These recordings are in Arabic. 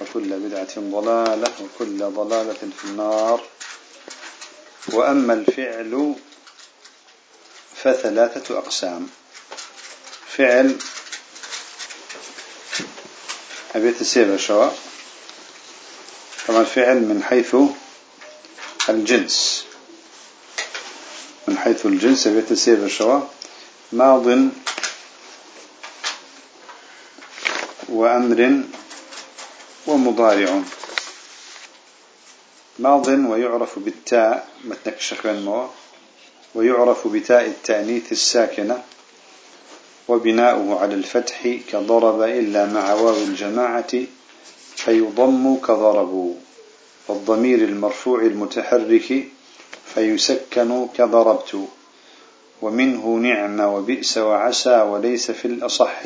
وكل بدعة ضلالة وكل ضلالة في النار. وأما الفعل فثلاثة أقسام. فعل أبيت السيبة شواء طبعا الفعل من حيث الجنس. من حيث الجنس أبيت السيبة شواء ماض وأمر ومضارع. ماض ويعرف بالتاء متنك الشكل ويعرف بتاء التأنيث الساكنة. وبناؤه على الفتح كضرب إلا مع واو الجماعة فيضم كضربوا والضمير المرفوع المتحرك فيسكن كضربت. ومنه نعم وبئس وعسى وليس في الأصح.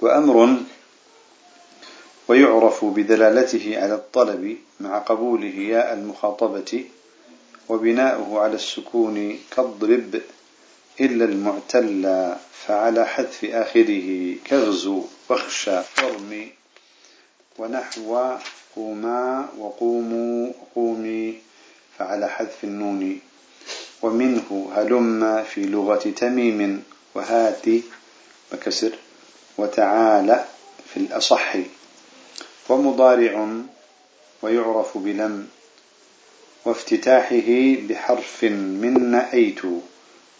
وأمر ويعرف بدلالته على الطلب مع قبوله ياء المخاطبة وبناؤه على السكون كالضرب إلا المعتل فعلى حذف آخره كغزو واخشى ارمي ونحو قوما وقوموا قومي فعلى حذف النون. ومنه هلم في لغة تميم وهاتي بكسر وتعالى في الأصح. ومضارع ويعرف بلم وافتتاحه بحرف من نأيت.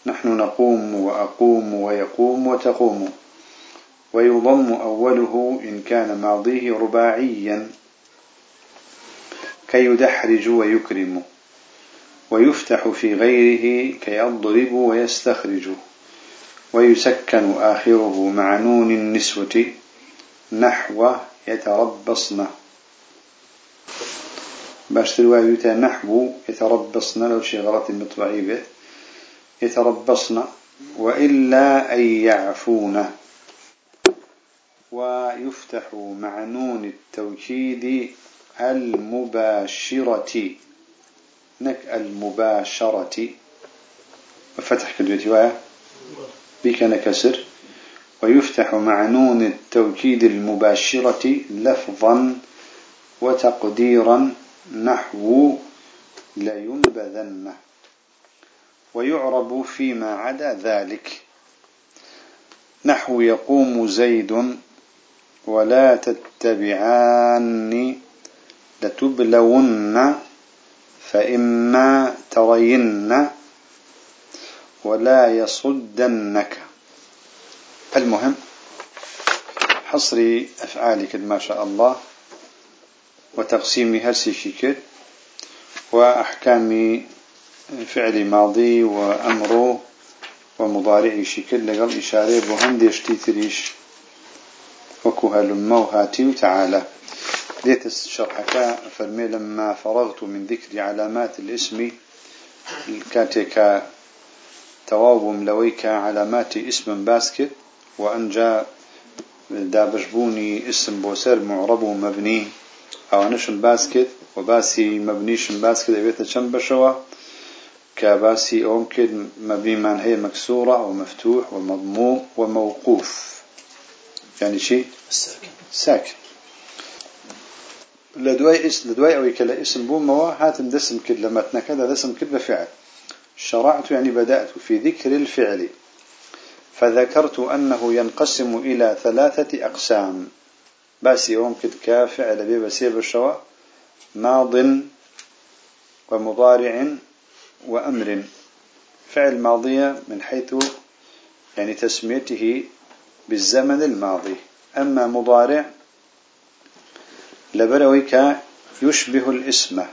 نحن نقوم وأقوم ويقوم وتقوم. ويضم أوله إن كان ماضيه رباعيا. كي يدحرج ويكرم. ويفتح في غيره كيضرب ويستخرج. ويسكن آخره مع نون النسوة نحو يتربصن. باش ترواية نحو يتربصن لو غلط مطبعي به. يتربصن وإلا أن يعفون. ويفتح مع نون التوكيد المباشرة. نك المباشرة. وفتح كدوتي بك نكسر. ويفتح مع نون التوكيد المباشرة لفظا وتقديرا نحو لينبذن ويعرب فيما عدا ذلك. نحو يقوم زيد ولا تتبعان لتبلون فإما ترين ولا يصدنك. المهم حصر أفعالك ما شاء الله هرسي شكل وأحكام فعل ماضي وأمره ومضارع شكل لقل إشارة بهندش تيتريش وكوها لما وهاتي وتعالى. ديت الشرحك فرمي لما فرغت من ذكر علامات الاسم كاتك تواب ملويك علامات اسم باسكت وأنجا دابشبوني اسم بوسر معرب ومبني أو نشن باسكت وباسي مبنيش باسكت أبيت شن بشوا كباسي أمكن مبني من هي مكسورة ومفتوح ومضموم وموقوف. يعني شيء ساكن ساكن. لدواي اسم لدواي أو كلا اسم بوم موا هاتم دسم كل متنا كذا دسم كل بفعل. شرعت يعني بدأت في ذكر الفعل. فذكرت أنه ينقسم إلى ثلاثة أقسام. باسي يوم كد كافعل ببسيب الشواء ماض ومضارع وأمر. فعل ماضية من حيث يعني تسميته بالزمن الماضي. أما مضارع لبرويك يشبه الاسم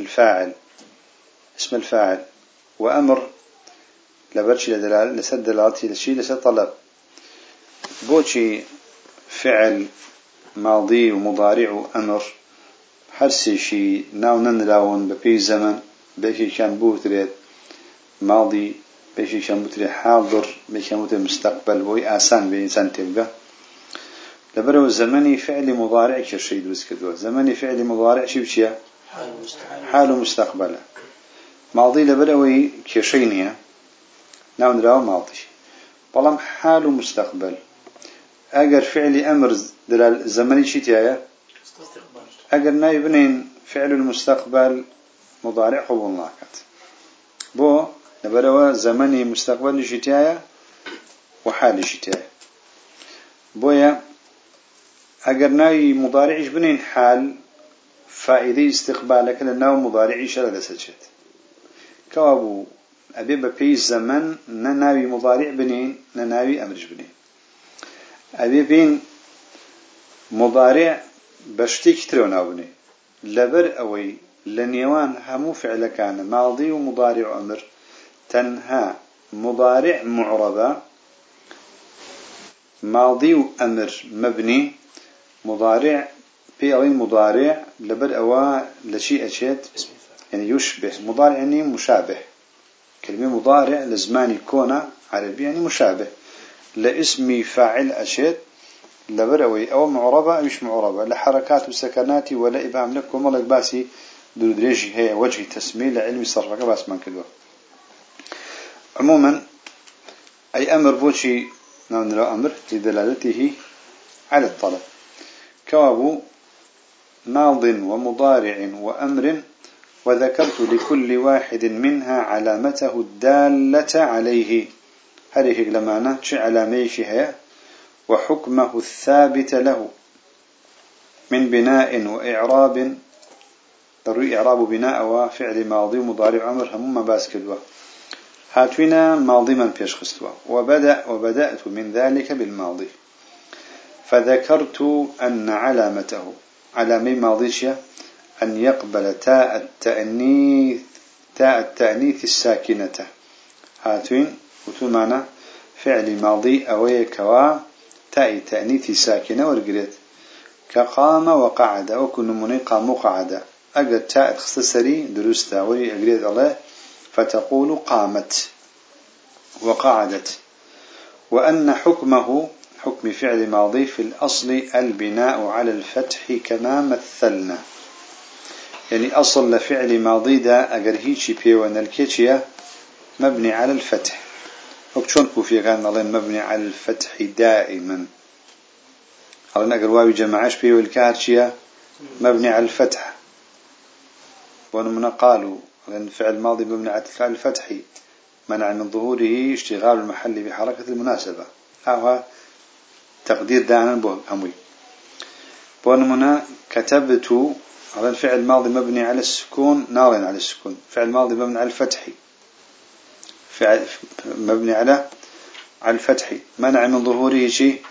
الفاعل اسم الفاعل وأمر لبرشي لدلال لسد دلالتي لشي لسد طلب بوشي فعل ماضي ومضارع وأمر هەرسێکی ناو نراون بەپێی زەمەن بە یەکێکیان بوتریت ماضي بە یەکێکیان بوتریت حاضر بە یەکێکیان بوتریت مستقبل بوي آسان بإنسان تبقى لبرو زمني فعل مضارع كشي دروس كدوا زمني فعل مضارع شي بشيا حال مستقبل ماضي لبروي كشينيا ناو نراو ماضي بلام حال مستقبل. اگر فعل أمر دلال زمني شي تيايا اگر ناي بنين فعل المستقبل مضارع قبول ناكت بو لبروا زمني مستقبل شتايا وحال شتايا بويا اگر ناوي مضارعش بنين حال فائده استقبالك لناو مضارعش لا دسجت كوابو أبي ببي الزمن نناوي مضارع بنين نناوي أمرج بنين. أبي بين مضارع بشتي كترو ناوني لبر أوي لنيوان همو فعل كان ماضي ومضارع أمر تنهى مضارع معربة ماضي وأمر مبني مضارع فعل مضارع لبر أوا لشيء أشيت يعني يشبه. مضارع يعني مشابه. كلمة مضارع لە زمانی کۆنا عربي يعني مشابه. لاسم فاعل ئەچێت لەبەرئەوەی ئەو معربة مش معربة. لحركات وسكنات ولا إبهام لكم ولا باسي دريجي هي وجه تسمية لعلم الصرف باسمان کردووە. عموما ئەی أمر بۆچی نراوە أمر لدلالته على الطلب. كوابو ماض ومضارع وأمر وذكرت لكل واحد منها علامته الدالة عليه. هذه لمعنى؟ شو علاميش هي وحكمه الثابت له. من بناء وإعراب. ضروري إعراب بناء وفعل ماضي ومضارع أمر هم باسكدوا هاتونا ماضي من بيش خستوا وبدأ وبدأت من ذلك بالماضي. فذكرت أن علامته. علامي ماضيشيا أن يقبل تاء التأنيث تاء التأنيث الساكنة. هاتوين؟ وتو معنى فعل ماضي أوي كوا تاء تأنيث ساكنة ورقريت. كقام وقعد وكن مني قام وقعد. أجد تاء اختصري درستا ولي أقريد الله فتقول قامت وقعدت. وأن حكمه حكم فعل ماضي في الأصل البناء على الفتح كما مثلنا. يعني أصل لفعل ماضي دا أجر هيجي بيوان الكيتشيا مبني على الفتح. وكشون كوفي كان الله مبني على الفتح دائما. الله أجر واوي جمعش بيو الكاتشيا مبني على الفتح. ونمنا قالوا لأن فعل ماضي مبني على الفتح منع من ظهوره اشتغال المحل بحركة المناسبة. هذا تقدير دانا به أموي. ونمنا كتبت هذا الفعل ماضي مبني على السكون نار على السكون. فعل ماضي مبني على الفتح. فعل مبني على على الفتح. منع من ظهوره شيء؟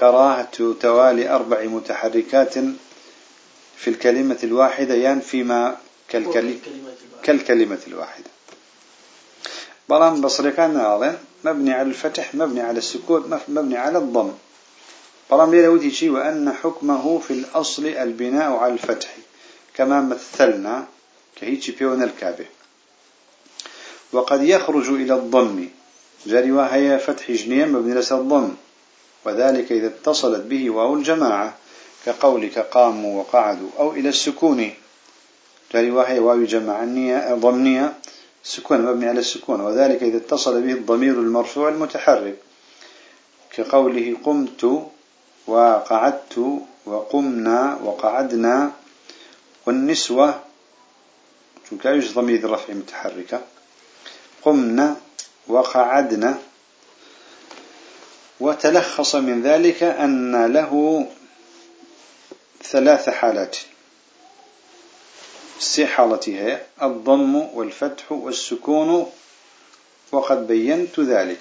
كراهة توالي أربع متحركات في الكلمة الواحدة يعني فيما كالكلمة, كالكلمة الواحدة. بلان بصري كان مبني على الفتح مبني على السكون مبني على الضم. بلام ليلة ودي شيء وأن حكمه في الأصل البناء على الفتح. كما مثلنا كهيتش بيون الكابه وقد يخرج إلى الضم. جاري وهي فتح جنيه مبني لس الضم. وذلك إذا اتصلت به واو الجماعة. كقولك قاموا وقعدوا أو إلى السكون. جاري وهي واو جماعة ضمنية. سكون مبني على السكون. وذلك إذا اتصل به الضمير المرفوع المتحرك. كقوله قمت وقعدت وقمنا وقعدنا والنسوة شو كايش ضمير رفع متحركة؟ قمنا وقعدنا. وتلخص من ذلك أن له ثلاث حالات. سي حالتها الضم والفتح والسكون وقد بينت ذلك.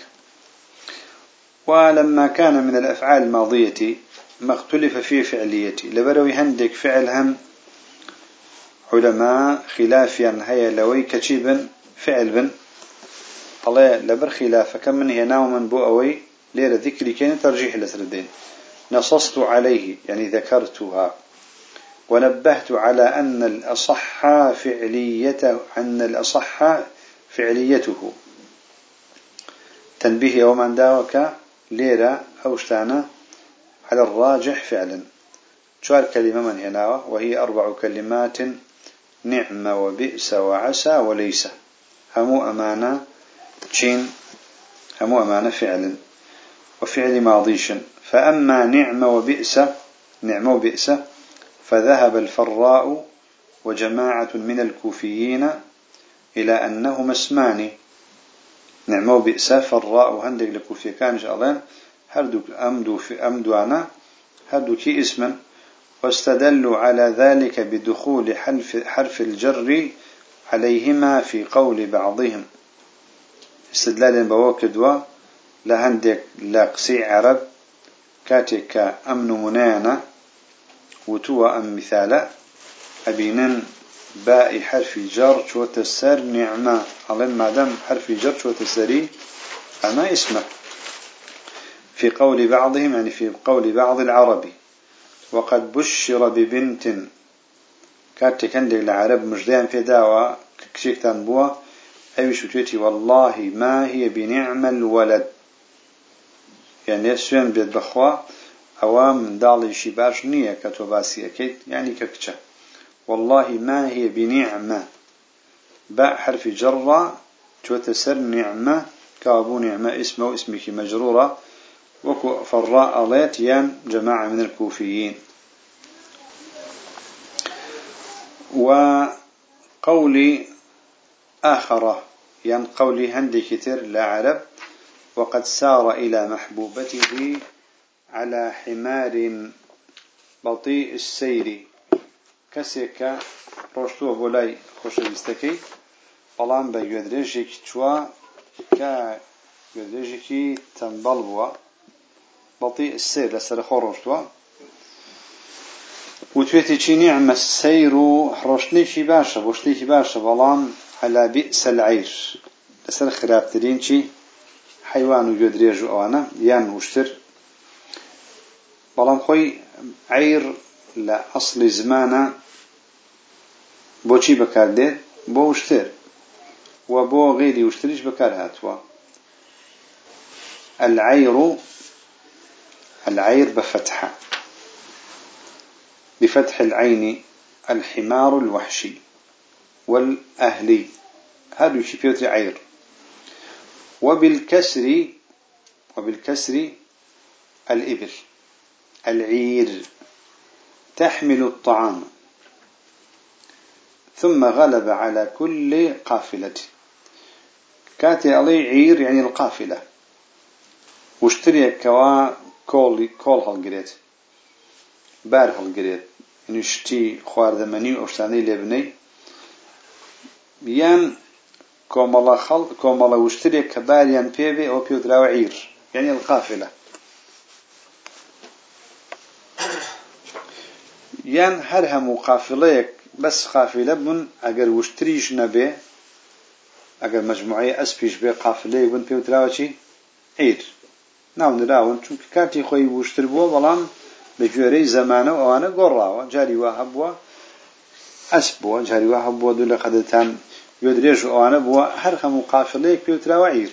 ولما كان من الأفعال الماضية ما اختلف في فعليتي لبروي هندك فعلهم علماء خلافيا هيا لوي كتشيبا فعل بن. الله لبر خلاف كم من هنا ومن بو أوي ليرة ذكري كان ترجيح لسردين نصصت عليه يعني ذكرتها. ونبهت على أن الأصح فعليته أن الأصح فعليته. تنبيه يوم عن ليرة أوشتانا على الراجح فعلا. شوال كلمة من هنا وهي أربع كلمات نعم وبئس وعسى وليس. همو أمانة تشين همو أمانة فعلا. وفعل ماضيش فأما نعم وبئس نعم وبئس فذهب الفراء وجماعة من الكوفيين إلى أنهما اسمان. نعم وبئس فراء وهندق لكوفي كان الله هردوك أمدو في أمدو أنا هردوك اسما. واستدلوا على ذلك بدخول حرف, حرف الجر عليهما في قول بعضهم. استدلال بوكدوا لهندك لاقسي عرب. كاتك أمن منانا. وتوى أم مثالا. أبينن باء حرف جر شو تسر نعمة. على ما دام حرف جر شو أما اسمه. في قول بعضهم يعني في قول بعض العربي. وقد بشر ببنت. كاتك عندك العرب مجدان في دعوة كشيك تنبوه أي شتوتي والله ما هي بنعم الولد. يعني سوين بيت بخوا. أوام دالي شي باش نية كتوباسي أكيد يعني ككتشا. والله ما هي بنعمة. باء حرف جرة توتسر نعمة. كابو نعمة اسمه اسمك مجرورة. وكو فراء أليت يان جماعة من الكوفيين. وقولي آخر. يان قولي هندي كتير لا عرب وقد سار إلى محبوبته على حمار بطيء السير. كسيك روشتو بولاي خوش بستكي بلان بيودريجيك توا كا يودريجيكي تنبل بوا بطيء السير لسر خورشتوا وتويتي چي نعم السير روشنيكي باشا بوشتيكي باشا بلان على بئس العيش لسر خرابترين چي حيوان وجودريج وأنا يان وشتر بلام خوي عير لأصل زمانه بوشي بكار ديت بو وشتر. وبو غيري وشتريش بكار هاتوا العير العير بفتحة بفتح العين الحمار الوحشي والأهلي. هذا يشي عير. وبالكسر وبالكسر الإبل. العير. تحمل الطعام. ثم غلب على كل قافلة. كاتي علي عير يعني القافلة. واشتري كوا كول كول هالجريت بار هالجريت نشتي خواردمني وشتاني لبني يان كومالا خل كومالا وشتري كباريان بيبي أو بيودراو عير. يعني القافلة. يان هر همو قافلة بس قافلة من ئەگەر وشتریش نەبێ ئەگەر مجموعة أسبيش بي قافلة يبون پێوتراوە چی عير ناو نراوە چونکە کاتی خۆی وشتر بووە بەڵام بە گوێرەی زەمانە ئەوانە گۆڕاوە. جاری وا هەبووە ئەسب بووە. جاری وا هەبووە دوو لە قەدەتان يدريج أنا بوا هەر هەموو قافلة پێوتراوە عير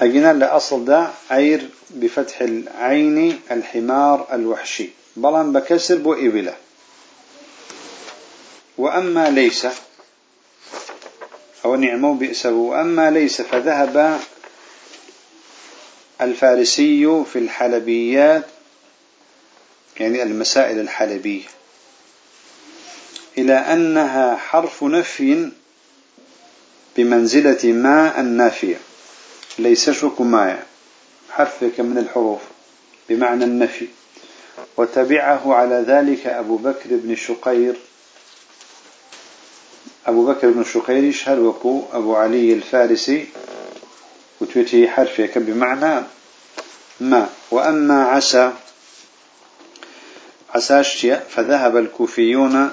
ئەگینا لە أصل دا عير بفتح العين الحمار الوحشي بەڵام بكسر بۆ إبلة. وأما ليس أو نعم و بئس. وأما ليس فذهب الفارسي في الحلبيات يعني المسائل الحلبية إلى أنها حرف نفي بمنزلة ما النافية. ليس شك ما من الحروف بمعنى النفي. وتبعه على ذلك أبو بكر بن شقير. أبو بكر بن شقير يشهر وكو أبو علي الفارسي وتوتي حرفك بمعنى ما. وأما عسى عساش فذهب الكوفيون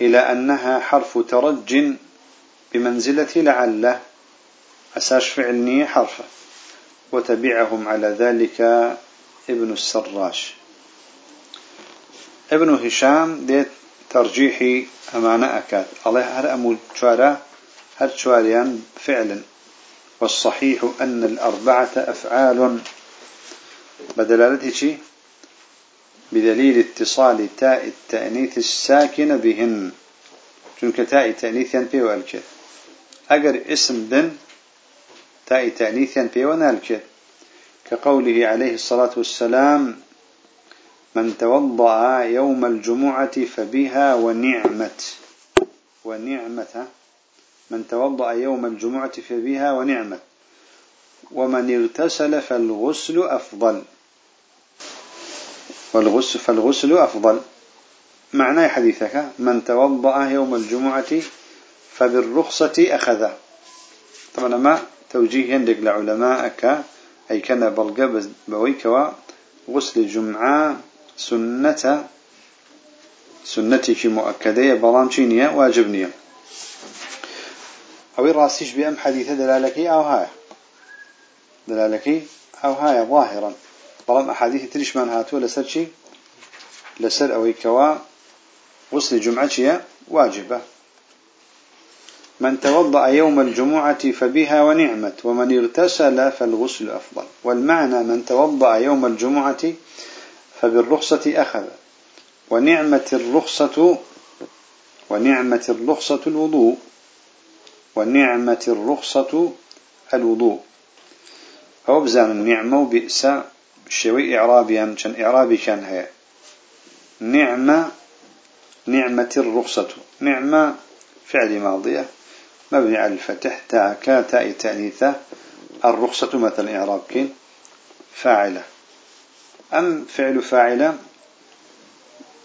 إلى أنها حرف ترج بمنزلة لعل أساش فعلني حرفه. وتبعهم على ذلك ابن السراش. ابن هشام ديت ترجيحي أمانة أكاد. الله هر أمو شوارا هر شواريان فعلا. والصحيح أن الأربعة أفعال بدلالته بدليل اتصال تاء التأنيث الساكن بهن. چونك تاء تأنيث ينبي والكت أجر اسم دن تاء تأنيث ينبي ونالكت كقوله عليه الصلاة والسلام من توضأ يوم الجمعة فبها ونعمت. ونعمة من توضأ يوم الجمعة فبها ونعمت. ومن اغتسل فالغسل أفضل. والغسل فالغسل أفضل. معنى حديثك من توضأ يوم الجمعة فبالرخصة أخذ طبعا ما توجيه يندق لعلماءك أي كان بلغ بويك غسل الجمعة سنة سنتك مؤكدة شينية واجبنية. أو راسيش بأم حديثة دلالك أو هاي؟ دلالك أو هاي ظاهرا. بلام أحاديث تريش من هاتو لسر شي؟ لسر أو كوا غسل الجمعة واجبة. من توضأ يوم الجمعة فبها ونعمت ومن اغتسل فالغسل أفضل. والمعنى من توضأ يوم الجمعة فبالرخصة أخذ. ونعمة الرخصة ونعمة الرخصة الوضوء. ونعمة الرخصة الوضوء. أو بزان النعمة وبئس شوي إعرابيا كان إعرابي كان هي. نعمة نعمة الرخصة. نعمة فعل ماضية. مبني على الفتح تاء كاء تأنيثة الرخصة مثلا إعراب كين فاعلة. أم فعل فاعلة؟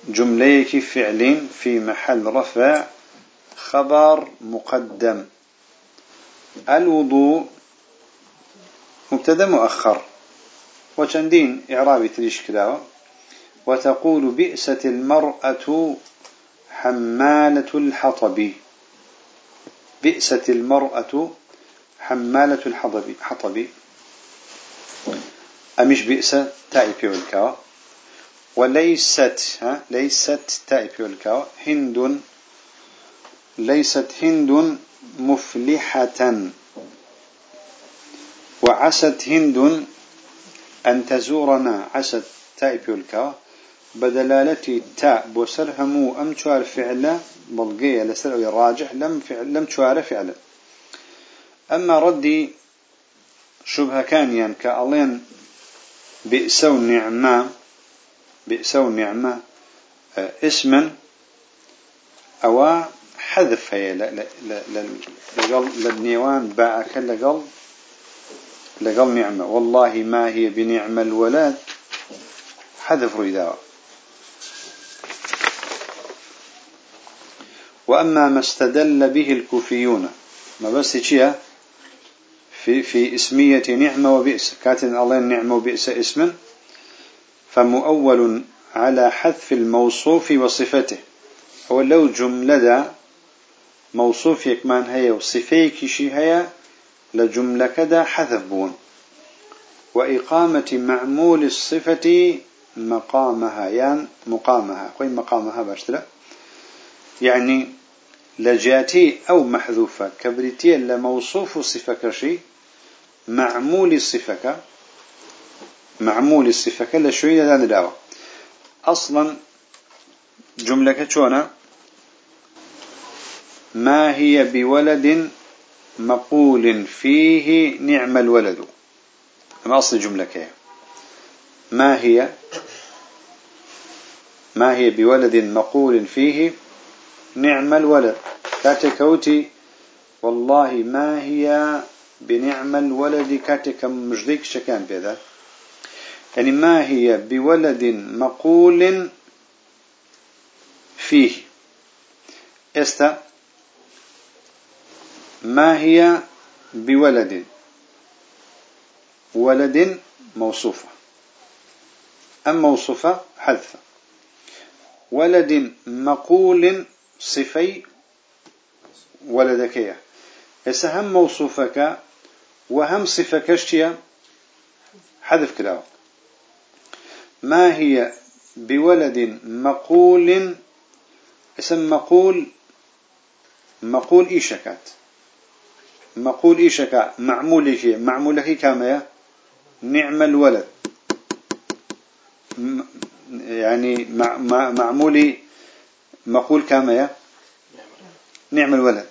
جملة فعل في محل رفع خبر مقدم. الوضوء مبتدأ مؤخر. وشندين إعرابي تريش كلاوة وتقول بئست المرأة حمالة الحطب. بئست المرأة حمالة الحطب حطب. أمش بئس تاء بيولكا. وليست ها ليست تاء بيولكا. هند ليست هند مفلحة. وعست هند أن تزورنا. عست تاء بيولكا. بدلالة تاء بوسر همو أم شوار فعلا بلقية لسر أو الراجح لم فعل لم شوار فعلا أما ردي شبه كان يعني كألين بئس النعمة بئس النعمة آه، اسما أو حذف هي لقل للنيوان باعك لقل لقل نعمة. والله ما هي بنعم الولاد حذف رداء وأما ما استدل به الكوفيون. ما بس شيء في في اسمية نعمة وبئس. كاتن الله نعمة وبئس اسما فمؤول على حذف الموصوف وصفته. هو لو جملة موصوف يكمان هي وصفيك شي هي لجملة كذا حذف بون. وإقامة معمول الصفة مقامها. يعني مقامها. قوي مقامها باشترا يعني لجاتي أو محذوفة. كبريتيا لموصوف صفة كشي معمول الصفة معمول الصفة لشوية لا نداوة. أصلا جملة شونا ما هي بولد مقول فيه نعم الولد؟ ما أصل جملة كيه ما هي؟ ما هي بولد مقول فيه نعم الولد. كاتكوتي والله ما هي بنعم الولد كاتك مجديك شكان بذا يعني ما هي بولد مقول فيه؟ إستا ما هي بولد؟ ولد موصوفة. أم موصوفة؟ حذفة ولد مقول صفي ولدكية هم موصوفك وهم صفة كشتية حذف كلاو ما هي بولد مقول؟ اسم مقول مقول إيشكات. مقول إيشكا معمول إيش معمول لك كما نعم الولد. يعني معمولي مقول كما نعم الولد.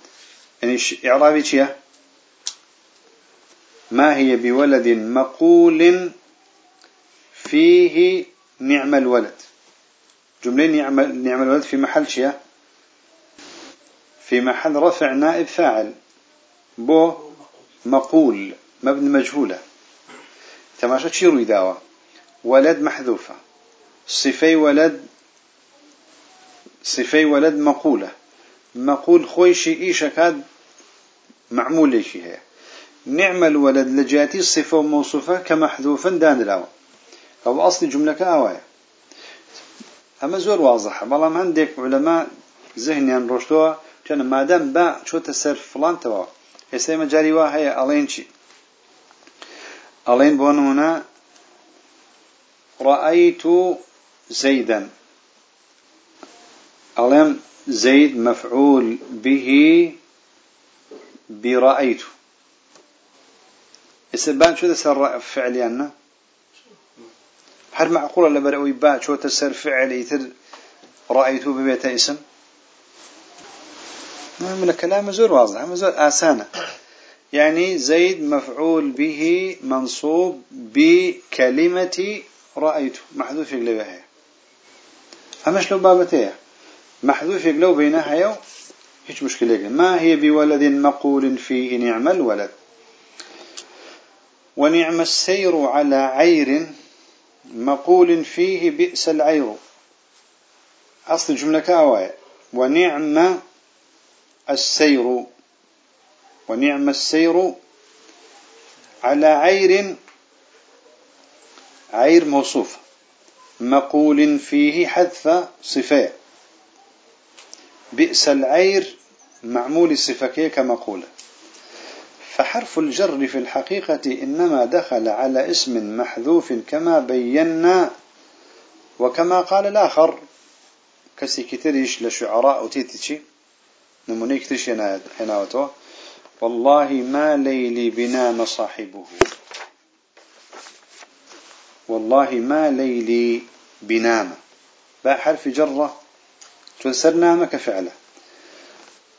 يعني إعرابي شيء ما هي بولد مقول فيه نعم الولد؟ جملة نعم, نعم الولد في محل شيء في محل رفع نائب فاعل. بو مقول مبني مجهولة. تماشا تشيرو داوة ولد محذوفة. صفي ولد صفەی وەلد مەقولە. مەقول خۆیشی ئیشەکات معمولێکی هەیە. نعمە الولد لە جیاتی صفە و مووسفە کە مەحذوفن دانراوە. ئەو ئەاصلی جملەکە ئاوایە. ئەمە زۆر وازەحە بەڵام هەندێک لەما زەهنیان ڕۆشتەوە چۆنە مادەم با چۆتە سەر فڵانتەوە. ئێستا ئمە جاری وا هەیە ئەڵێن چی؟ ئەڵێن بۆ نمونە ڕائیت و زەیدەن ألين زيد مفعول به برأيت. السبان شو تسر فعلي أنا؟ هل معقول ولا برأوي با شو تسر فعلي تر رأيت ببيت إسم؟ من الكلام زور واضح زور آسانة. يعني زيد مفعول به منصوب بكلمة رأيت محذوف لبها أمش لو بابتها محذوف لو بينها يو هيش مشكلة ما هي بولد مقول فيه نعم الولد؟ ونعم السير على عير مقول فيه بئس العير. أصل الجملة كأواية. ونعم السير ونعم السير على عير عير موصوف. مقول فيه حذف صفات بئس العير معمول الصفة كمقولة فحرف الجر في الحقيقة إنما دخل على اسم محذوف كما بينا وكما قال الآخر. كسي كتريش لشعراء وتيتشي نموني كتريش حناوته والله ما ليلي بنام صاحبه والله ما ليلي بنام با حرف جره تنسر نامك فعله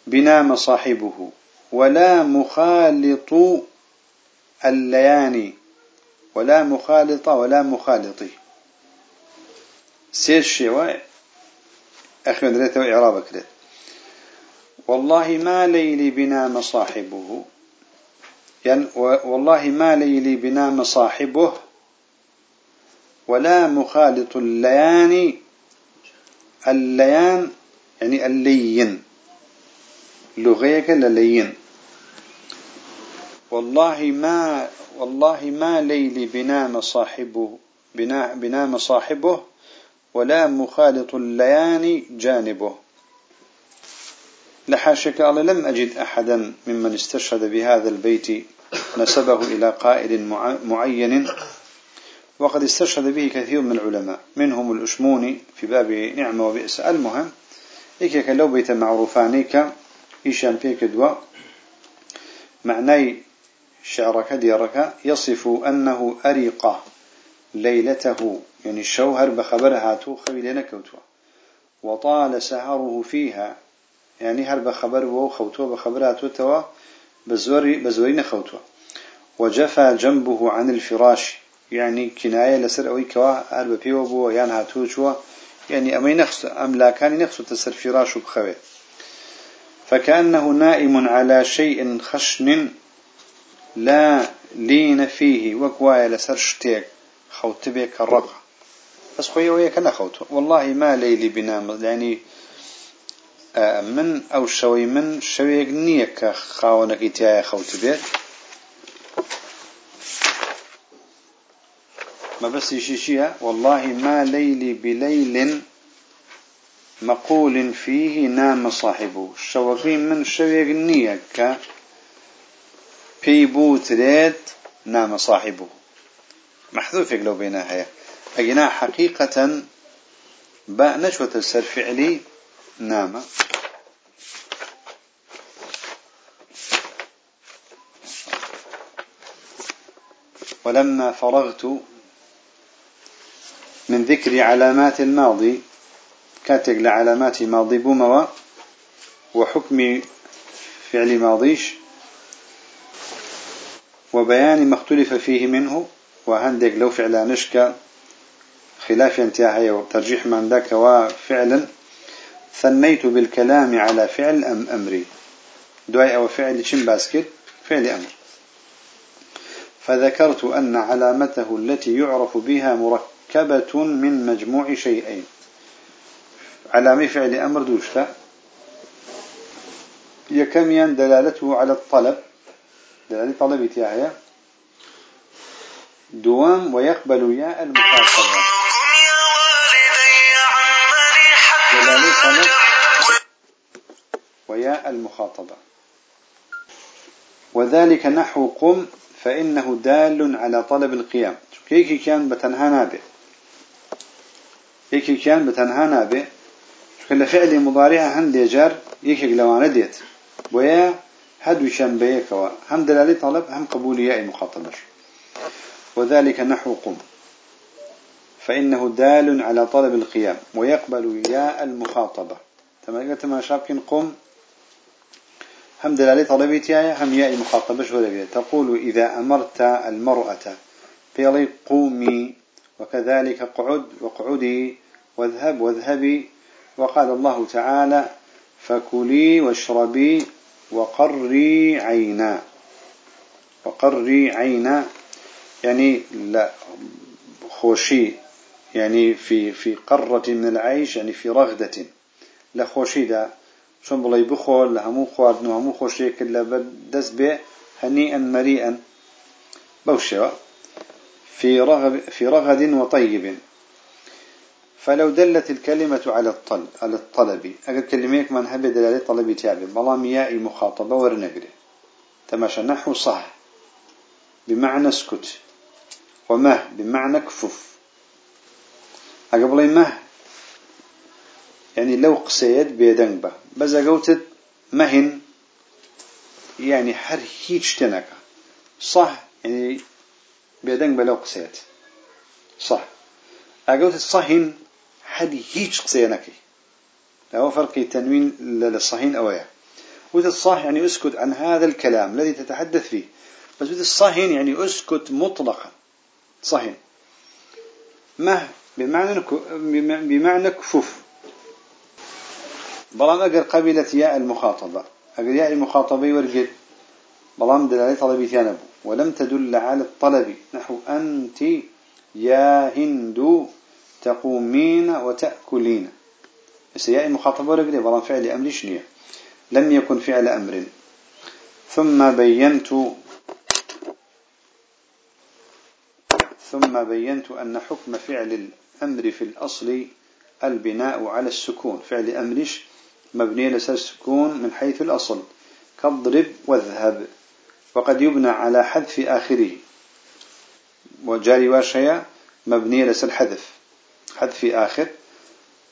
بنام صاحبه ولا مخالط اللياني ولا مخالط ولا مخالطي. سير الشيء أخي دريته إعرابك له والله ما ليلي بنام صاحبه يعني والله ما ليلي بنام صاحبه ولا مخالط اللياني الليان يعني اللين. لغيك للين. والله ما والله ما ليلي بنام صاحبه بنا بنام صاحبه ولا مخالط الليان جانبه. لحاشك الله لم أجد أحدا ممن استشهد بهذا البيت نسبه إلى قائل معين وقد استشهد به كثير من العلماء منهم الأشموني في باب نعمة وبئس. المهم إيكك لو بيت معروفانيك إيشان فيك دوا معناي شعرك ديارك يصف أنه أريق ليلته يعني الشوهر بخبرها تو خبيلين كوتوا وطال سهره فيها يعني هر بخبر وو خوتوا بخبرها توتوا بزوري بزورين خوتوا وجفى جنبه عن الفراش. يعني كناية لسر أوي كوا هر بيو بو يعني هاتوشوا يعني أمي نقص أملاكاني نقص تسر فراش بخوي فكأنه نائم على شيء خشن لا لين فيه وكوايا لسر شتيك خوت بك الرقع بس خويا ويا كنا خوت والله ما ليلي بنام. يعني من أو شوي من شوي نيك خاونك إتيا خوت بيت ما بس يشيشيها والله ما ليلي بليل مقول فيه نام صاحبه. الشوقين من شويق نيك بيبوت ريت نام صاحبه. محذوف لو بينها هي. أجنا حقيقة باء نشوة السر فعلي نام. ولما فرغت من ذكر علامات الماضي كاتق لعلامات ماضي بوموا وحكم فعل ماضيش وبيان ما اختلف فيه منه وهندق لو فعل نشك خلاف انتهاء وترجيح من ذاك وفعلا ثنيت بالكلام على فعل أم أمري. دعاء أو فعل شن باسكت؟ فعل أمر. فذكرت أن علامته التي يعرف بها مركبة من مجموع شيئين. علامة فعل أمر دوشتا. يكميا دلالته على الطلب؟ دلالة طلب تياهي دوام ويقبل ياء المخاطبة طلب وياء المخاطبة. وذلك نحو قم فإنه دال على طلب القيام. كيكي كان بتنهى نابه. كيكي كان بتنهى نابه كل فعل مضارع هندي جار يكي لوانا ديت ويا هدو شنبيكوا هم دلالي طلب هم قبول ياء مخاطبة وذلك نحو قم. فإنه دال على طلب القيام. ويقبل ياء المخاطبة. تمام ما شابكين قم. هم دلالي طلبيتها هم ياء مخاطبة شو تقول إذا أمرت المرأة. قيلي قومي وكذلك قعد وقعدي واذهب واذهبي. وقال الله تعالى فكلي واشربي وقري عينا. وقري عينا يعني لا خوشي يعني في في قرة من العيش يعني في رغدة. لا خوشي ده شون بلاي بخور لهمو خواردن وهمو خوشي كلا بدس به هنيئا مريئا. بوشوا في رغب في رغد وطيب. فلو دلت الكلمة على الطلب على الطلب. أجل كلميك من هب دلالة طلب تابع بلام ياء مخاطبة ورنقري تماشى نحو صح. بمعنى اسكت. ومه بمعنى كفف. أقبل مه. يعني لو قسيت بيدنبه بس قوتت مهن. يعني حر هيج تنكا صح. يعني بيدنبه لو قسيت. صح. أقوتت صهن. حد هيج قسينكي هو فرق تنوين للصهين أويا وذا الصح يعني أسكت عن هذا الكلام الذي تتحدث فيه. بس وذا الصهين يعني أسكت مطلقا. صهين ما بمعنى بمعنى كفوف. بەڵام ئەگەر قبلت ياء المخاطبة. ئەگەر ياء المخاطبة وەرگرت بەڵام دلالة طلبي ثانب ولم تدل على الطلب. نحو أنت يا هند تقومين وتأكلين. بس ياء المخاطبة وەرگرت بەڵام فعل أمر شنية لم يكن فعل أمر. ثم بينت ثم بينت أن حكم فعل الأمر في الأصل البناء على السكون. فعل أمرش مبني لسر السكون من حيث الأصل. كاضرب واذهب. وقد يبنى على حذف آخره. وجاري واشياء مبني لسر الحذف. حذف آخر.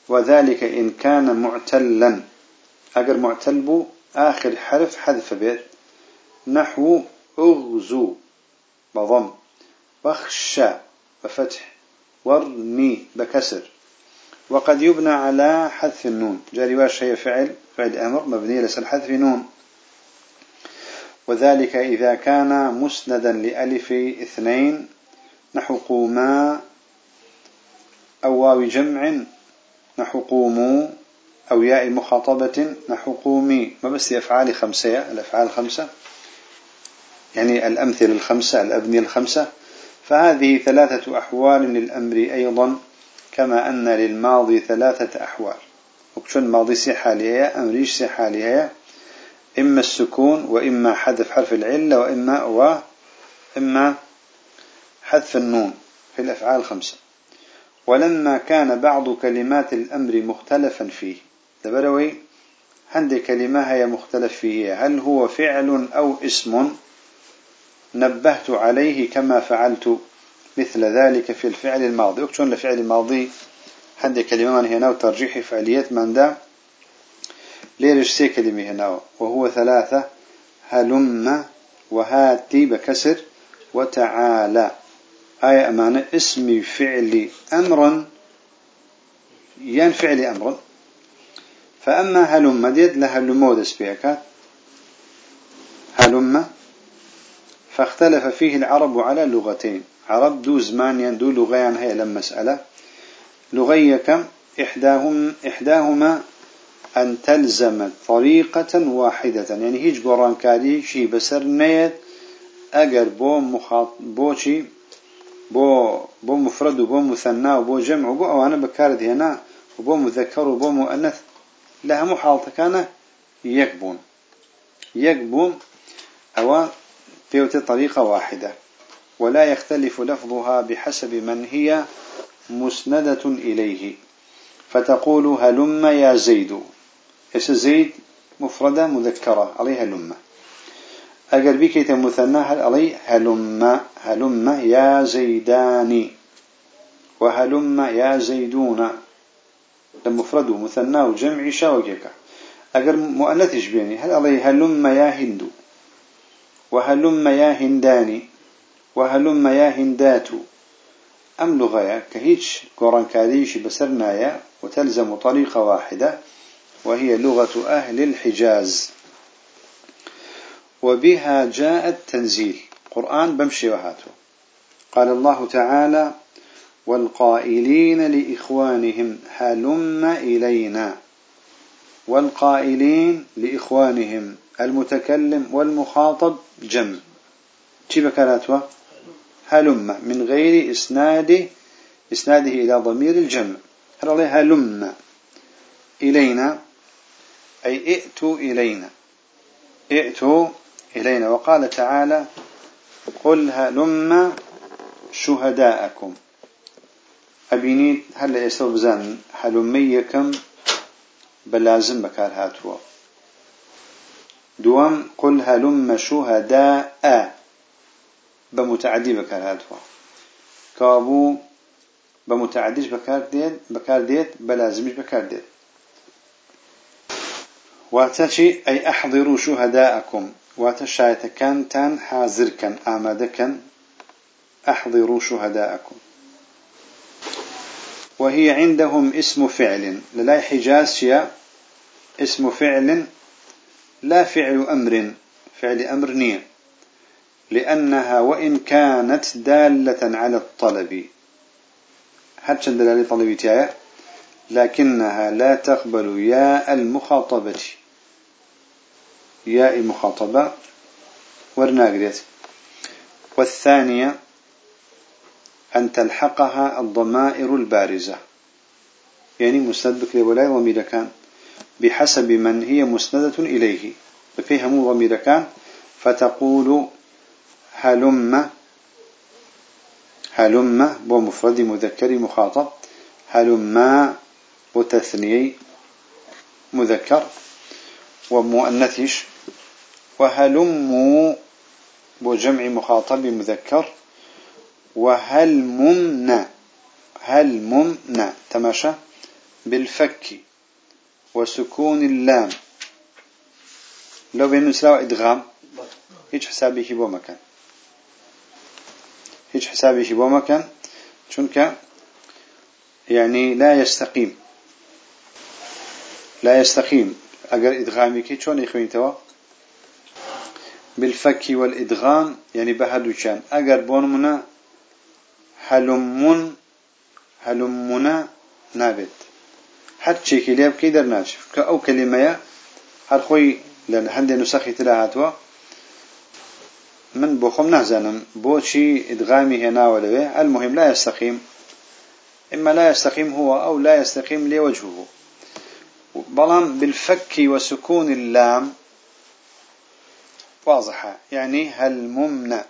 وذلك إن كان معتلا. أجر معتل آخر حرف حذف بيت. نحو أغزو. بضم. بخشى بفتح. ورمي بكسر. وقد يبنى على حذف النون. جاري واش هي فعل؟ فعل أمر مبني لسل حذف نون. وذلك إذا كان مسندا لألف اثنين. نحو قوما. أو واو جمع نحو قوموا أو ياء مخاطبة نحو قومي ئەمە باسی أفعال خمسة الأفعال الخمسة يعني الأمثلة الخمسة الأبنية الخمسة. فهذه ثلاثة أحوال للأمر أيضا كما أن للماضي ثلاثة أحوال. وەکچۆن ماضي سێ حاڵی هەیە أمريش سێ حاڵی هەیە إما السكون وإما حذف حرف العلة وإما وإما حذف النون في الأفعال الخمسة ولما كان بعض كلمات الأمر مختلفا فيه. دبروي عندي كلمة هي مختلف فيه. هل هو فعل أو اسم نبهت عليه كما فعلت مثل ذلك في الفعل الماضي؟ اكتون لفعل الماضي هذه كلمة من هنا وترجيح فعليات من دا ليرش سي كلمة هنا؟ وهو ثلاثة. هلم وهاتي بكسر وتعالى. ئایا ئەمانە اسم فعل أمر یان فعل أمر فأما هلم دێت له هلم و دەست پێ ئەکات هلم فاختلف فيه العرب على لغتين. عرب دوو زمان یان دوو لغەیان هەیە لەم مسألة. لغەی یەکەم؟ إحداهم إحداهما أن تلزم طريقة واحدة. يعني هیچ گۆڕانکاریەکی بەسەر نایەت أجر بو بو بو مفرد وبو مثنى وبو جمع وبو أنا بكارد هنا وبو مذكر وبو مؤنث لها محالة كان يكبون يكبون أو في طريقة واحدة ولا يختلف لفظها بحسب من هي مسندة إليه. فتقول هلم يا زيد. إيش زيد؟ مفردة مذكرة. عليها لمة. أجل بك مثنى هل علي هلم هلم يا زيدان وهلم يا زيدون المفرد مثنى وجمع شاوكيك أجل مؤنث بيني هل علي هلم يا هند وهلم يا هندان وهلم يا هندات أم لغة كهيج قران كاديش بسرنايا وتلزم طريقة واحدة وهي لغة أهل الحجاز. وبها جاء التنزيل. قرآن بمشي وهاته قال الله تعالى والقائلين لإخوانهم هلم إلينا. والقائلين لإخوانهم المتكلم والمخاطب جمع كيف كانت هلم من غير إسناد إسناده إلى ضمير الجمع هل عليها هلم. إلينا أي ائتوا إلينا. ائتوا إلينا وقال تعالى قل هلم شهداءكم. أبينيت هل يسوب زان هلميكم بلازم بكار هاتوا. دوام قل هلم شهداء بمتعدي بكار هاتوا. كابو بمتعديش بكار ديت بكار ديت بلازمش بكار ديت. واتشي أي أحضروا شهداءكم. واتە شایەتەکانتان حاضر کەن ئامادە کەن أحضروا شهداءكم. وهي عندهم اسم فعل. لەلای حجاز اسم فعل لا فعل أمر. فعل أمر نية. لأنها وإن كانت دالة على الطلب. حتى دلالة طلبيتها لكنها لا تقبل ياء المخاطبة. ياء المخاطبة ورناقريت والثانية أن تلحقها الضمائر البارزة. يعني مسند بكري ولا ضمير كان بحسب من هي مسندة إليه. ففهم ضمير كان فتقول هلم هلم بمفرد مذكر مخاطب. هلما بتثني مذكر. ومؤنثش وهلم بجمع مخاطب مذكر وهل ممنا هل ممنا تماشى بالفك وسكون اللام. لو بين نسلاو إدغام هيج حسابي كي بو مكان. هيج حسابي كي بو مكان چونك يعني لا يستقيم. لا يستقيم. اگر إدغامي كي شلون يخوين توا بالفك والإدغام يعني بهدو كان. اگر بونمنا هلمون هلمنا نابت حد شيء كليب كي درناش كأو كلمة هر خوي لأن هندي نسخي تلاهاتوا من بوخم نهزنم. بوشي إدغامي هنا ولا المهم لا يستقيم. إما لا يستقيم هو أو لا يستقيم لوجهه. بلان بالفك وسكون اللام واضحة. يعني هل ممنع؟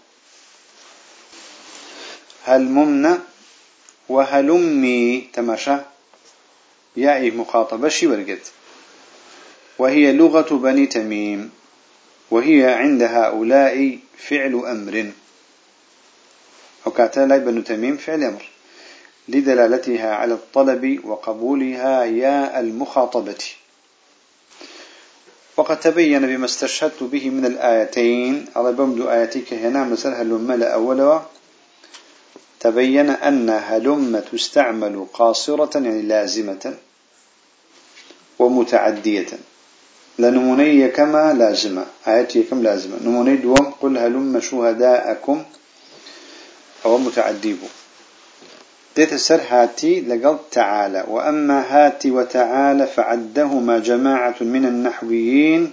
هل ممنع؟ وهلمي تمشى؟ ياء مخاطبة شي ورقت وهي لغة بني تميم. وهي عند هؤلاء فعل أمر. وكاتا لا بنو تميم فعل أمر. لدلالتها على الطلب وقبولها يا المخاطبة. وقد تبين بما استشهدت به من الآيتين. على بمد آياتك هنا مثلا هلم أولا. تبين أن هلم تستعمل قاصرة يعني لازمة ومتعدية. لنموني كما لازمة. آياتي كم لازمة؟ نموني دوم. قل هلم شهداءكم أو متعديبه ديت السر هاتي لقل تعالى. وأما هاتي وتعالى فعدهما جماعة من النحويين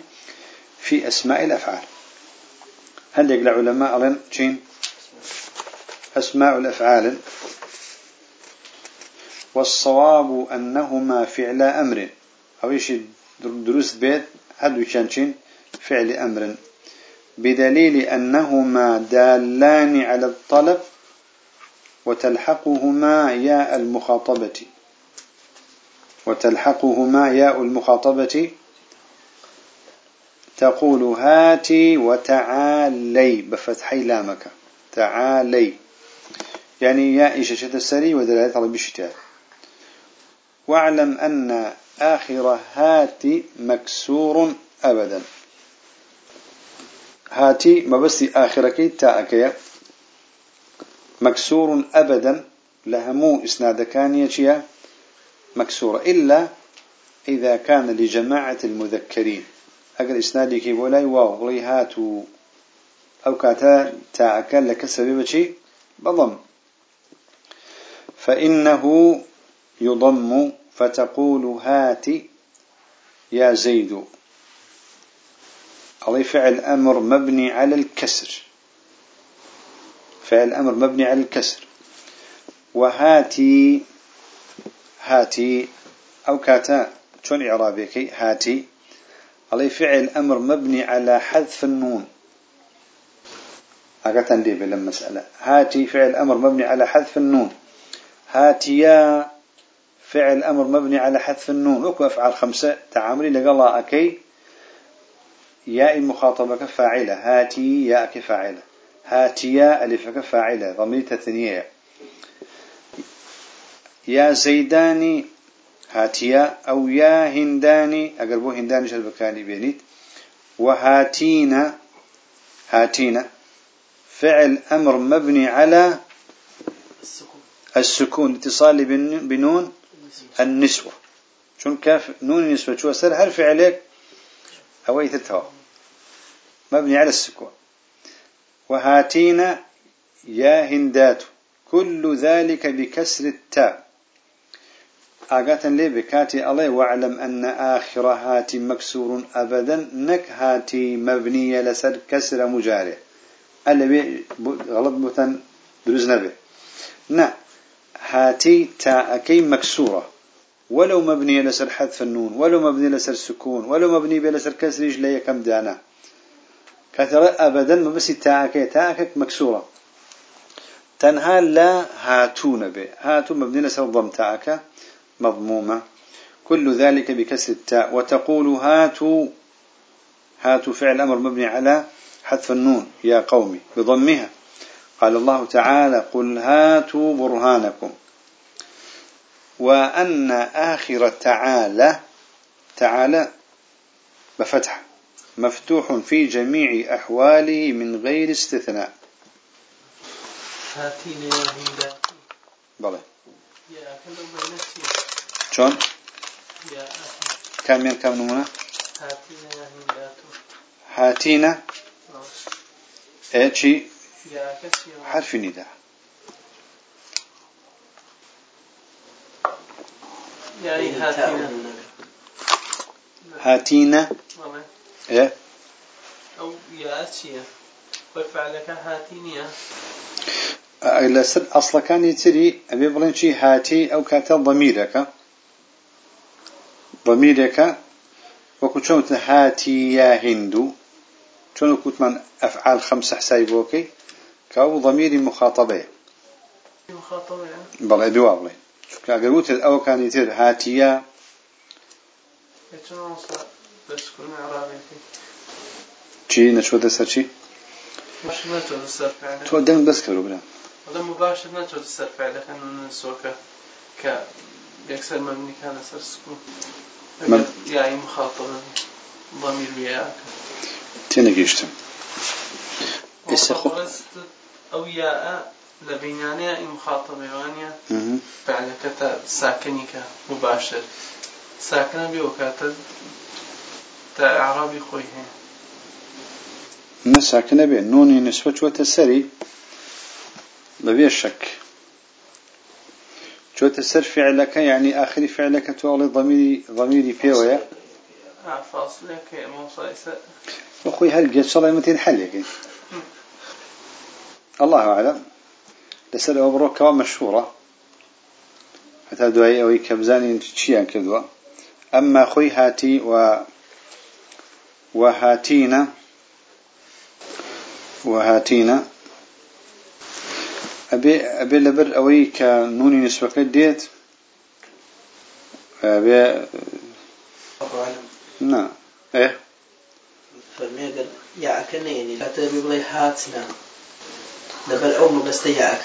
في أسماء الأفعال. هل يقل علماء ألين شين أسماء الأفعال. والصواب أنهما فعل أمر. أو إيش دروس بيت هدو كان فعل أمر. بدليل أنهما دالان على الطلب وتلحقهما ياء المخاطبة. وتلحقهما ياء المخاطبة تقول هاتي وتعالي بفتحي لامك. تعالي. يعني ياء إشاشة السري ودلالة على بشتاء. واعلم أن آخر هاتي مكسور أبدا. هاتي ما بس آخرك تاءك مكسور أبدا لهمو إسناد كانية مكسورة إلا إذا كان لجماعة المذكرين. أقل إسنادي كي بولاي واو بلي هاتو أو كاتا تاعكا لك سبب بضم. فإنه يضم فتقول هات يا زيد. علي فعل أمر مبني على الكسر. فعل أمر مبني على الكسر. وهاتي هاتي أو كاتا. شون إعرابيك هاتي. علي فعل أمر مبني على حذف النون. أقتن لي بلا مسألة هاتي فعل أمر مبني على حذف النون. هاتيا فعل أمر مبني على حذف النون. وكو أفعال خمسة. تعاملي لقلا أكي يا المخاطبة كفاعلة. هاتي يا كفاعلة. هاتيا ألفك فاعلة. ضمير تثنية. يا زيداني هاتيا أو يا هنداني أقربو هنداني شربكاني بينيت. وهاتينا هاتينا. فعل أمر مبني على السكون. اتصال بنون النسوة. شون كاف نون النسوة شو أسر؟ هل فعلك؟ أويت التوا مبني على السكون. وهاتينا يا هندات. كل ذلك بكسر التاء. آقاتا لي بكاتي الله واعلم أن آخر هاتي مكسور أبدا. نك هاتي مبنية لسر كسر مجاري. اللي غلط بوتن دروز نبي. نا هاتي تاءكي مكسورة. ولو مبنية لسر حذف النون ولو مبنية لسر سكون ولو مبنية لسر كسر رجلية كم دانا. كثر أبدا ما بس تاءك تاءك مكسورة. تنهى لا هاتون به. هاتو مبني لسر ضم تاءك مضمومة. كل ذلك بكسر التاء. وتقول هاتوا هاتوا فعل أمر مبني على حذف النون يا قومي بضمها. قال الله تعالى قل هاتوا برهانكم. وأن آخر تعالى تعالى بفتح مفتوح في جميع أحواله من غير استثناء. هاتين يا هنداتي بلى يا أكل بينتي شون يا أخي كم من كم نمونة هاتين يا هنداتو هاتينا ايشي حرف نداء يا أي هاتين هاتينا. إيه؟ أو يا أسيا. وفعلك هاتيني إلا سر أصلا كان يتري أبي بلين شي هاتي أو كاتا ضميرك. ضميرك وكنت هاتي يا هندو. شنو كنت من أفعال خمسة حسايبوكي كاو ضمير مخاطبة. مخاطبة. بل أبي وابلي كأقلوت أو كان يتر هاتيا يتنا بس كل إعرابي شي نشوة دسر شي مش ما تنسى فعلا تو دم بس كبروا بلا هذا مباشر نجد السر فعلا كان نسوك ك يكسر مبني كان سر سكون يعني مخاطبة ضمير وياك تنقيشتم أو ياء لبينانيا مخاطبة وانيا فعلا كتا ساكنك مباشر ساكنة بيوكاتا تا إعرابي خوي هي نساكنة بين نوني نسبة وتسري ببي الشك شو تسر فعلك يعني آخر فعلك تولي ضميري ضميري بيويا فاصلة كي موصى أخوي هل جت صلاة متين حلك الله أعلم. لسر أبروك مشهورة حتى دعي أو كبزاني تشيان كذوا أما خوي هاتي و وهاتينا وهاتينا. أبي أبي لبر أوي كنوني نسبة كديت أبي نعم إيه؟ فرمي يا أكنيني لا تبي بلي هاتنا. لبر أو مبستياك.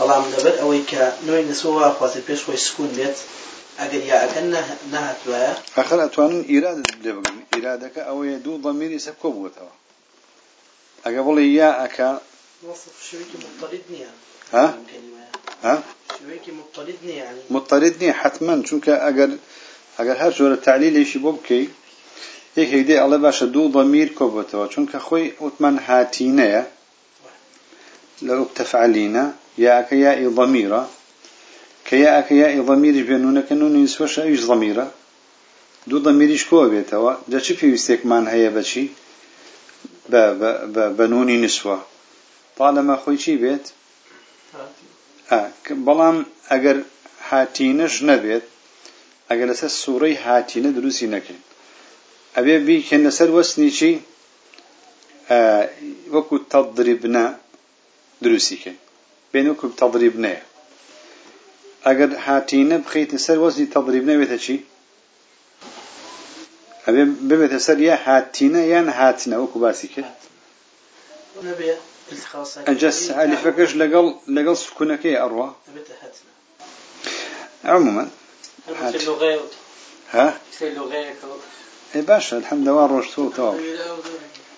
بلام لبر أوي كنوني نسبة خواتي بيش خوي سكون بيت أجر يا أكنه نهت ويا؟ آخر أتوان إرادة بلغم إرادك أو يدو ضمير يسب كبوتها أقبل إياك وصف شويكي مضطردني ها؟ ها؟ شويكي مضطردني يعني. مضطردني حتما چونك أجر أجر هر جور التعليل إيش بوبكي هيك هيدي الله باش دو ضمير كبوتها چونك خوي أتمن هاتينا لو تفعلينا يا يا ضميرة كياء كياء ضمير بينونك نون يسوش ايش ضميرة دو ضميرش كوا بيتوا دا چي في وستكمان هيا بچي بنوني نسوة طالما خوي چي بيت آه بلام اگر هاتينش نبيت اگر لسر سوري هاتينه دروسي نكين ابي بيكن لسر وسني چي آه وكو تضربنا دروسي كين بين وكو تضربناه أجر هاتينة بخيت سر وزني تضربنا بيت شي أبي ببيت سر يا هاتينة يا هاتنا وكو باسيك نبي أجس علي فكرش لقل لقل سكونك يا أروى عموما ها؟ إيه باشا الحمد لله روشتو تو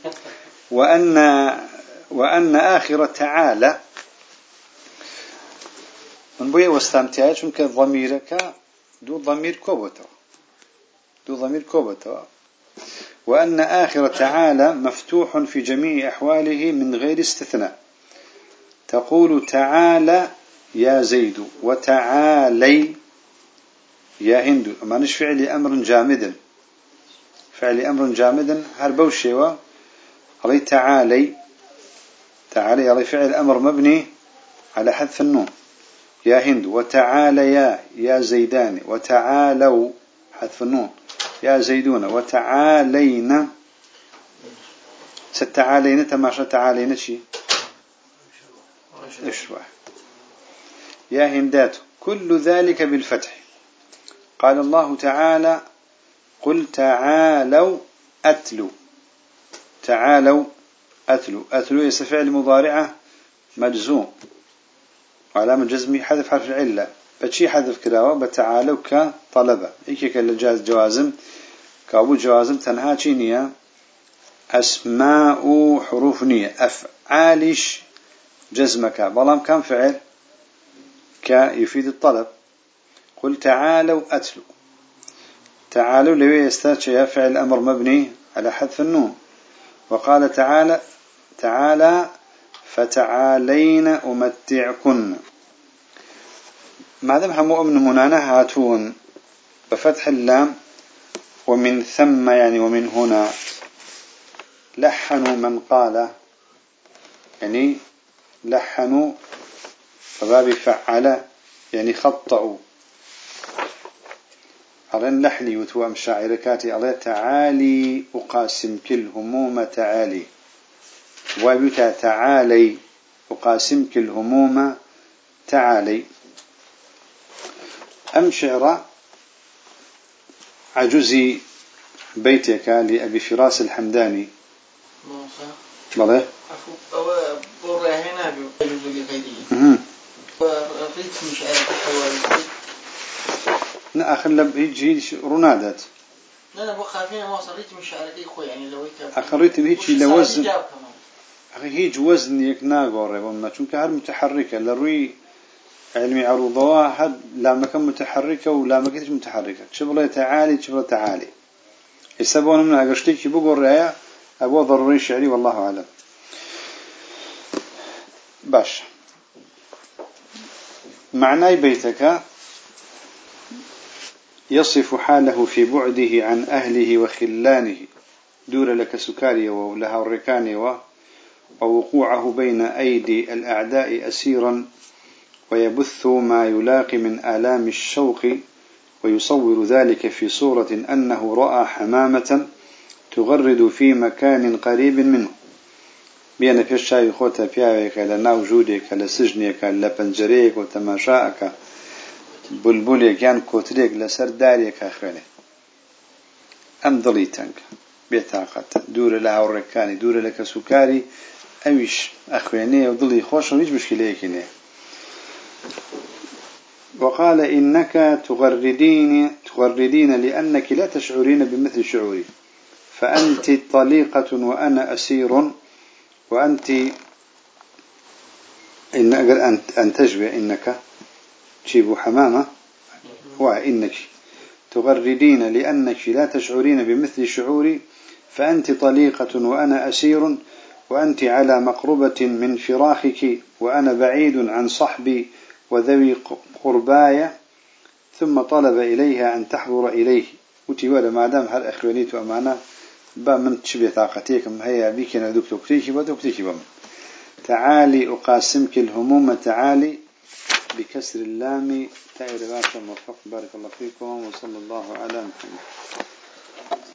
وأن وأن آخر تعالى من بويا واستمتعت چونك ضميرك دو ضمير كوبتو دو ضمير كوبتو وأن آخر تعالى مفتوح في جميع أحواله من غير استثناء. تقول تعالى يا زيد وتعالي يا هند ما نش فعل أمر جامد. فعل أمر جامد هربو الشيوى علي تعالي تعالي علي فعل أمر مبني على حذف النون. يا هند وتعاليا يا زيدان وتعالوا حذف النون يا زيدون وتعالينا. ستعالينا تماشى تعالينا شي؟ اشوى يا هندات كل ذلك بالفتح. قال الله تعالى قل تعالوا أتلوا تعالوا أتلوا أتلوا يستفعل مضارعة مجزوم. وعلامة جزمي حذف حرف العلة. بشي حذف كراوة بتعالوا كطلبة إيكي جاز جوازم. كابو جوازم تنها نية؟ أسماء حروف نية. أفعالش جزمك. بلام كم فعل؟ كيفيد الطلب. قل تعالوا أتلوا تعالوا لوي يستاتش فعل أمر مبني على حذف النون. وقال تعالى تعالى فتعالين أمتعكن. ما دام هم من هنا هاتون؟ بفتح اللام ومن ثم يعني ومن هنا. لحنوا من قال. يعني لحنوا فباب فعل يعني خطأوا. على النحل وتوام شاعر على تعالي أقاسم كل هموم تعالي وبتا تعالي أقاسمك الهموم تعالي. أم شعر عجزي بيتك لأبي فراس الحمداني؟ بله أو بورا هنا بيجوز مهم. الريتم مش عارف حوالي نا آخر لب يجي رونادات لا لا بخافين ما وصل ريتم مش عارف إيه يعني لو هيك. وش لوزن هيج وزن يك ناقوري وما چونك هر متحركة لروي علمي عروض واحد لا مكان متحركة ولا مكان متحركة شبله تعالي شبله تعالي يسبون من أقشتيك بقول رأي أبو ضروري شعري والله أعلم باش. معناي بيتك يصف حاله في بعده عن أهله وخلانه دور لك سكاري ولها الركان ووقوعه بين أيدي الأعداء أسيرا ويبث ما يلاقي من آلام الشوق ويصور ذلك في صورة أنه رأى حمامة تغرد في مكان قريب منه. بينا في الشاي خوتا بياويك لنا وجودك لسجنك لبنجريك وتماشاك بلبلك يعني كوتريك لسر داريك أخواني أم ضليتنك بيتاقت. دور لها وركاني دور لك سكاري أويش أخواني وضلي خوش ومش مشكلة يكيني وقال إنك تغردين تغردين لأنك لا تشعرين بمثل شعوري. فأنت طليقة وأنا أسير وأنت إن أن أن تشبه إنك. تشيب حمامة. وإنك تغردين لأنك لا تشعرين بمثل شعوري. فأنت طليقة وأنا أسير وأنت على مقربة من فراخك وأنا بعيد عن صحبي وذوي قربايا ثم طلب إليها أن تحضر إليه. وتي ما دام هل أخوانيت أمانة؟ با من تشبه طاقتيكم هيا بيك أنا دكتور كتيكي ودكتيكي بم. تعالي أقاسمك الهموم تعالي. بكسر اللام تأير باشا موفق بارك الله فيكم وصلى الله على محمد.